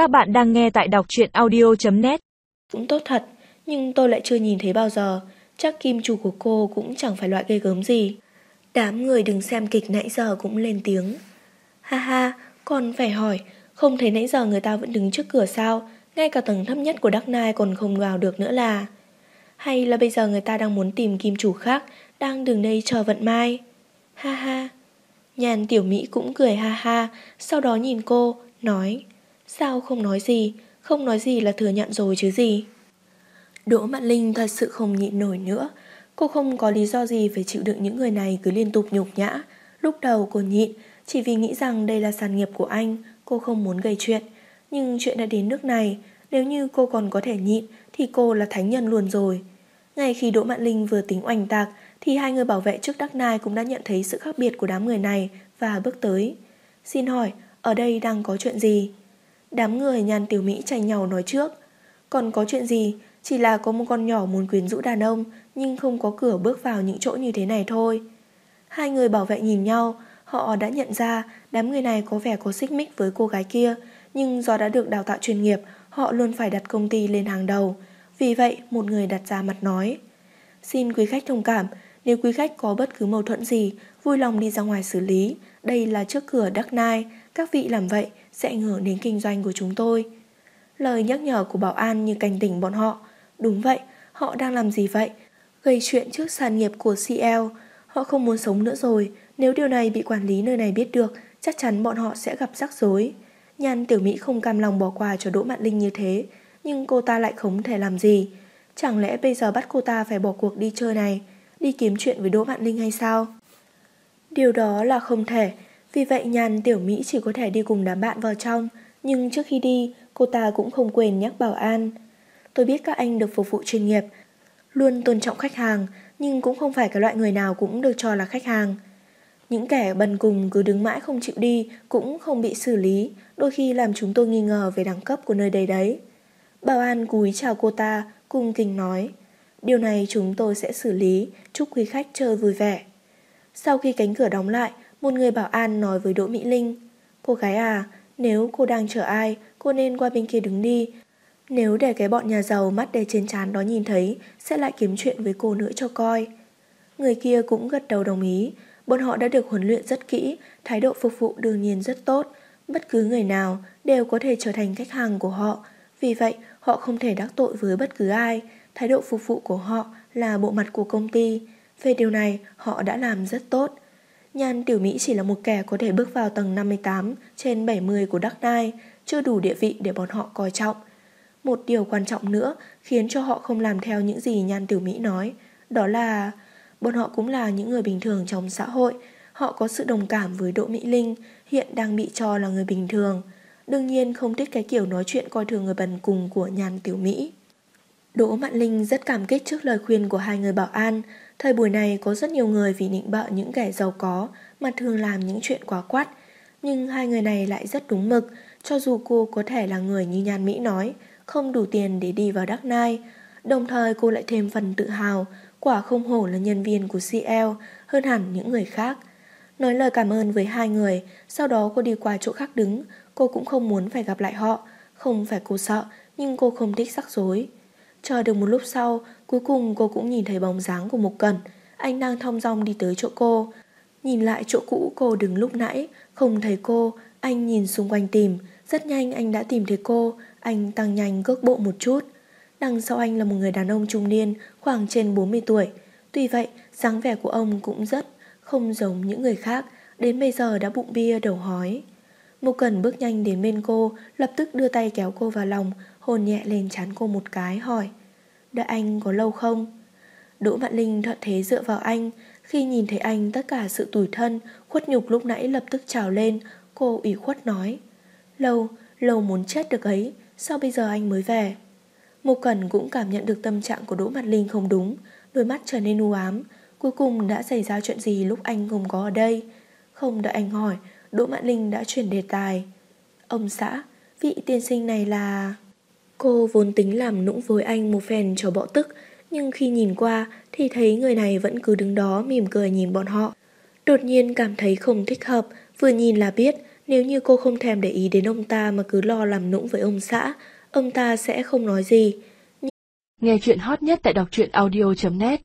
Các bạn đang nghe tại đọc truyện audio.net Cũng tốt thật, nhưng tôi lại chưa nhìn thấy bao giờ. Chắc kim chủ của cô cũng chẳng phải loại ghê gớm gì. Đám người đừng xem kịch nãy giờ cũng lên tiếng. Ha ha, còn phải hỏi, không thấy nãy giờ người ta vẫn đứng trước cửa sao? Ngay cả tầng thấp nhất của Đắc Nai còn không vào được nữa là... Hay là bây giờ người ta đang muốn tìm kim chủ khác, đang đứng đây chờ vận mai? Ha ha. Nhàn tiểu Mỹ cũng cười ha ha, sau đó nhìn cô, nói Sao không nói gì, không nói gì là thừa nhận rồi chứ gì. Đỗ Mạn Linh thật sự không nhịn nổi nữa. Cô không có lý do gì phải chịu đựng những người này cứ liên tục nhục nhã. Lúc đầu cô nhịn, chỉ vì nghĩ rằng đây là sản nghiệp của anh, cô không muốn gây chuyện. Nhưng chuyện đã đến nước này, nếu như cô còn có thể nhịn thì cô là thánh nhân luôn rồi. Ngay khi Đỗ Mạn Linh vừa tính oanh tạc thì hai người bảo vệ trước Đắc Nai cũng đã nhận thấy sự khác biệt của đám người này và bước tới. Xin hỏi, ở đây đang có chuyện gì? Đám người nhàn tiểu Mỹ tranh nhau nói trước. Còn có chuyện gì? Chỉ là có một con nhỏ muốn quyến rũ đàn ông nhưng không có cửa bước vào những chỗ như thế này thôi. Hai người bảo vệ nhìn nhau, họ đã nhận ra đám người này có vẻ có xích mích với cô gái kia, nhưng do đã được đào tạo chuyên nghiệp, họ luôn phải đặt công ty lên hàng đầu. Vì vậy, một người đặt ra mặt nói Xin quý khách thông cảm, nếu quý khách có bất cứ mâu thuẫn gì, vui lòng đi ra ngoài xử lý. Đây là trước cửa Đắc Nai, các vị làm vậy sẽ ảnh hưởng đến kinh doanh của chúng tôi. Lời nhắc nhở của bảo an như cảnh tỉnh bọn họ. Đúng vậy, họ đang làm gì vậy? Gây chuyện trước sàn nghiệp của CL. Họ không muốn sống nữa rồi. Nếu điều này bị quản lý nơi này biết được, chắc chắn bọn họ sẽ gặp rắc rối. Nhan Tiểu Mỹ không cam lòng bỏ qua cho Đỗ Mạn Linh như thế, nhưng cô ta lại không thể làm gì. Chẳng lẽ bây giờ bắt cô ta phải bỏ cuộc đi chơi này, đi kiếm chuyện với Đỗ Mạn Linh hay sao? Điều đó là không thể, vì vậy Nhàn Tiểu Mỹ chỉ có thể đi cùng đám bạn vào trong, nhưng trước khi đi, cô ta cũng không quên nhắc bảo an. Tôi biết các anh được phục vụ chuyên nghiệp, luôn tôn trọng khách hàng, nhưng cũng không phải cái loại người nào cũng được cho là khách hàng. Những kẻ bần cùng cứ đứng mãi không chịu đi cũng không bị xử lý, đôi khi làm chúng tôi nghi ngờ về đẳng cấp của nơi đây đấy. Bảo an cúi chào cô ta, cung kính nói. Điều này chúng tôi sẽ xử lý, chúc quý khách chơi vui vẻ. Sau khi cánh cửa đóng lại, một người bảo an nói với Đỗ Mỹ Linh Cô gái à, nếu cô đang chờ ai Cô nên qua bên kia đứng đi. Nếu để cái bọn nhà giàu mắt để trên trán đó nhìn thấy Sẽ lại kiếm chuyện với cô nữa cho coi. Người kia cũng gật đầu đồng ý. Bọn họ đã được huấn luyện rất kỹ Thái độ phục vụ đương nhiên rất tốt. Bất cứ người nào đều có thể trở thành khách hàng của họ. Vì vậy họ không thể đắc tội với bất cứ ai. Thái độ phục vụ của họ là bộ mặt của công ty. Về điều này họ đã làm rất tốt. Nhan Tiểu Mỹ chỉ là một kẻ có thể bước vào tầng 58 trên 70 của Đắc Nai, chưa đủ địa vị để bọn họ coi trọng. Một điều quan trọng nữa khiến cho họ không làm theo những gì Nhan Tiểu Mỹ nói, đó là bọn họ cũng là những người bình thường trong xã hội. Họ có sự đồng cảm với Đỗ Mỹ Linh, hiện đang bị cho là người bình thường. Đương nhiên không thích cái kiểu nói chuyện coi thường người bần cùng của Nhan Tiểu Mỹ. Đỗ Mạn Linh rất cảm kích trước lời khuyên của hai người bảo an, Thời buổi này có rất nhiều người vì nịnh bợ những kẻ giàu có mà thường làm những chuyện quá quát. Nhưng hai người này lại rất đúng mực, cho dù cô có thể là người như Nhan Mỹ nói, không đủ tiền để đi vào Đắc Nai. Đồng thời cô lại thêm phần tự hào, quả không hổ là nhân viên của CL hơn hẳn những người khác. Nói lời cảm ơn với hai người, sau đó cô đi qua chỗ khác đứng, cô cũng không muốn phải gặp lại họ. Không phải cô sợ, nhưng cô không thích rắc rối. Chờ được một lúc sau, cuối cùng cô cũng nhìn thấy bóng dáng của Mục Cẩn. Anh đang thong dong đi tới chỗ cô. Nhìn lại chỗ cũ cô đứng lúc nãy, không thấy cô, anh nhìn xung quanh tìm. Rất nhanh anh đã tìm thấy cô, anh tăng nhanh cước bộ một chút. Đằng sau anh là một người đàn ông trung niên, khoảng trên 40 tuổi. Tuy vậy, dáng vẻ của ông cũng rất không giống những người khác, đến bây giờ đã bụng bia đầu hói. Mục Cẩn bước nhanh đến bên cô, lập tức đưa tay kéo cô vào lòng, hôn nhẹ lên chán cô một cái hỏi Đợi anh có lâu không? Đỗ Mạn Linh thuận thế dựa vào anh Khi nhìn thấy anh tất cả sự tủi thân Khuất nhục lúc nãy lập tức trào lên Cô ủy khuất nói Lâu, lâu muốn chết được ấy Sao bây giờ anh mới về Mục Cẩn cũng cảm nhận được tâm trạng của Đỗ Mạn Linh không đúng Đôi mắt trở nên u ám Cuối cùng đã xảy ra chuyện gì lúc anh không có ở đây Không đợi anh hỏi Đỗ Mạn Linh đã chuyển đề tài Ông xã, vị tiên sinh này là... Cô vốn tính làm nũng với anh một phen cho bọ tức, nhưng khi nhìn qua thì thấy người này vẫn cứ đứng đó mỉm cười nhìn bọn họ. Đột nhiên cảm thấy không thích hợp, vừa nhìn là biết Nếu như cô không thèm để ý đến ông ta mà cứ lo làm nũng với ông xã, ông ta sẽ không nói gì. Nghe chuyện hot nhất tại đọc truyện audio.net